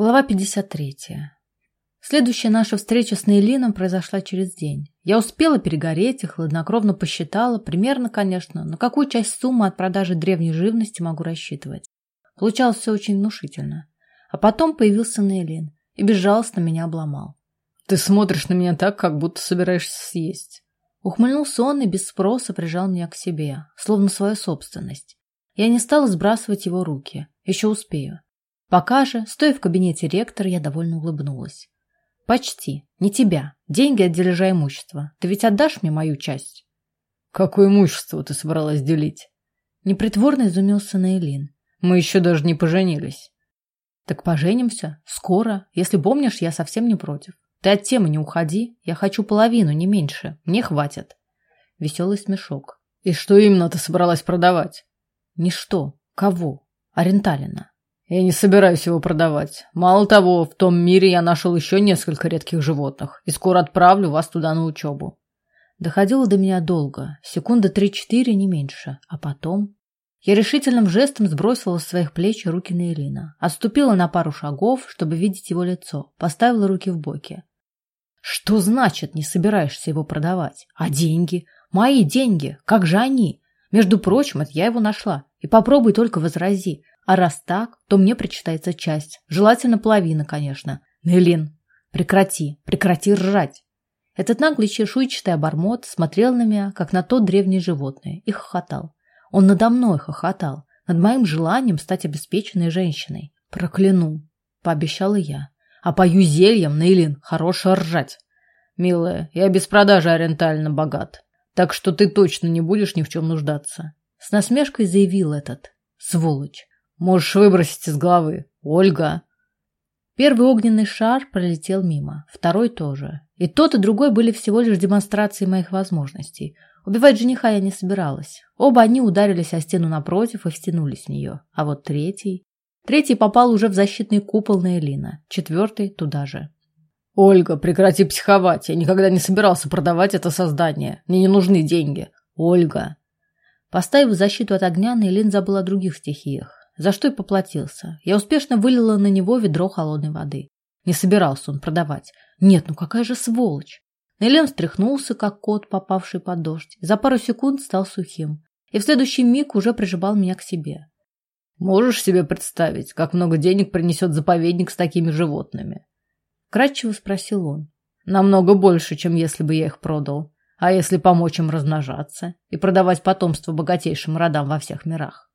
Глава 53. Следующая наша встреча с Нейлином произошла через день. Я успела перегореть и хладнокровно посчитала, примерно, конечно, на какую часть суммы от продажи древней живности могу рассчитывать. Получалось все очень внушительно. А потом появился Нейлин и безжалостно меня обломал. «Ты смотришь на меня так, как будто собираешься съесть». Ухмыльнулся он и без спроса прижал меня к себе, словно свою собственность. Я не стала сбрасывать его руки. Еще успею. Пока же, стоя в кабинете ректора, я довольно улыбнулась. «Почти. Не тебя. Деньги от дележа имущества. Ты ведь отдашь мне мою часть?» «Какое имущество ты собралась делить?» Непритворно изумился Наилин. «Мы еще даже не поженились». «Так поженимся. Скоро. Если помнишь, я совсем не против. Ты от темы не уходи. Я хочу половину, не меньше. Мне хватит». Веселый смешок. «И что именно ты собралась продавать?» «Ничто. Кого? Оренталина». Я не собираюсь его продавать. Мало того, в том мире я нашел еще несколько редких животных и скоро отправлю вас туда на учебу. Доходило до меня долго, секунды три-четыре, не меньше. А потом... Я решительным жестом сбросила с своих плеч руки на Ирина, отступила на пару шагов, чтобы видеть его лицо, поставила руки в боки. Что значит не собираешься его продавать? А деньги? Мои деньги? Как же они? Между прочим, это я его нашла. И попробуй только возрази. А раз так, то мне причитается часть. Желательно половина, конечно. Нелин, прекрати, прекрати ржать. Этот наглый чешуйчатый обормот смотрел на меня, как на то древнее животное, и хохотал. Он надо мной хохотал, над моим желанием стать обеспеченной женщиной. Прокляну, пообещала я. А пою зельем, Нейлин, хорошо ржать. Милая, я без продажи ориентально богат, так что ты точно не будешь ни в чем нуждаться. С насмешкой заявил этот. Сволочь. Можешь выбросить из головы. Ольга. Первый огненный шар пролетел мимо, второй тоже. И тот, и другой были всего лишь демонстрацией моих возможностей. Убивать жениха я не собиралась. Оба они ударились о стену напротив и втянулись в нее. А вот третий... Третий попал уже в защитный купол на Элина. Четвертый туда же. «Ольга, прекрати психовать. Я никогда не собирался продавать это создание. Мне не нужны деньги. Ольга!» Поставив защиту от огня, Нейлин забыл о других стихиях за что и поплатился. Я успешно вылила на него ведро холодной воды. Не собирался он продавать. Нет, ну какая же сволочь. Нелем встряхнулся, как кот, попавший под дождь. За пару секунд стал сухим. И в следующий миг уже прижимал меня к себе. Можешь себе представить, как много денег принесет заповедник с такими животными? Кратчево спросил он. Намного больше, чем если бы я их продал. А если помочь им размножаться и продавать потомство богатейшим родам во всех мирах?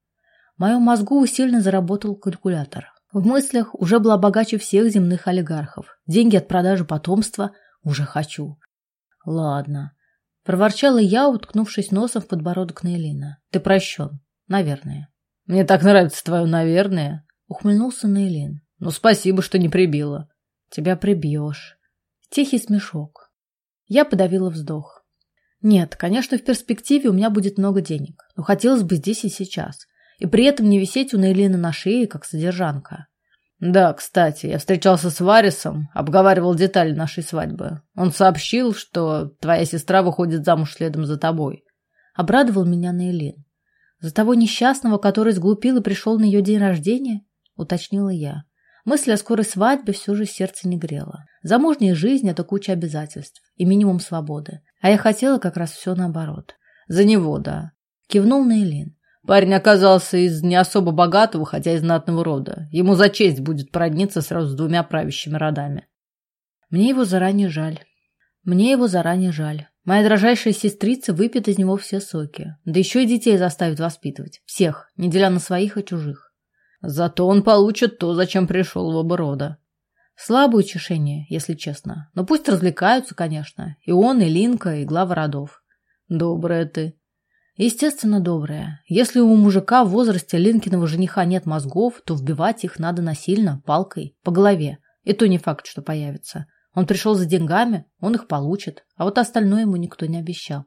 В моем мозгу усиленно заработал калькулятор. В мыслях уже была богаче всех земных олигархов. Деньги от продажи потомства уже хочу. Ладно. Проворчала я, уткнувшись носом в подбородок Нейлина. Ты прощен. Наверное. Мне так нравится твое «наверное». Ухмыльнулся Нейлин. Ну, спасибо, что не прибила. Тебя прибьешь. Тихий смешок. Я подавила вздох. Нет, конечно, в перспективе у меня будет много денег, но хотелось бы здесь и сейчас и при этом не висеть у Нейлины на шее, как содержанка. Да, кстати, я встречался с Варисом, обговаривал детали нашей свадьбы. Он сообщил, что твоя сестра выходит замуж следом за тобой. Обрадовал меня Нейлин. За того несчастного, который сглупил и пришел на ее день рождения, уточнила я. Мысль о скорой свадьбе все же сердце не грела. Замужняя жизнь – это куча обязательств и минимум свободы. А я хотела как раз все наоборот. За него, да. Кивнул Нейлин. Парень оказался из не особо богатого, хотя и знатного рода. Ему за честь будет породниться сразу с двумя правящими родами. Мне его заранее жаль. Мне его заранее жаль. Моя дрожайшая сестрица выпьет из него все соки. Да еще и детей заставит воспитывать. Всех, не деля на своих и чужих. Зато он получит то, зачем пришел в оба рода. Слабое утешение, если честно. Но пусть развлекаются, конечно. И он, и Линка, и глава родов. Добрая ты. Естественно, добрая. Если у мужика в возрасте Линкиного жениха нет мозгов, то вбивать их надо насильно, палкой, по голове. И то не факт, что появится. Он пришел за деньгами, он их получит, а вот остальное ему никто не обещал.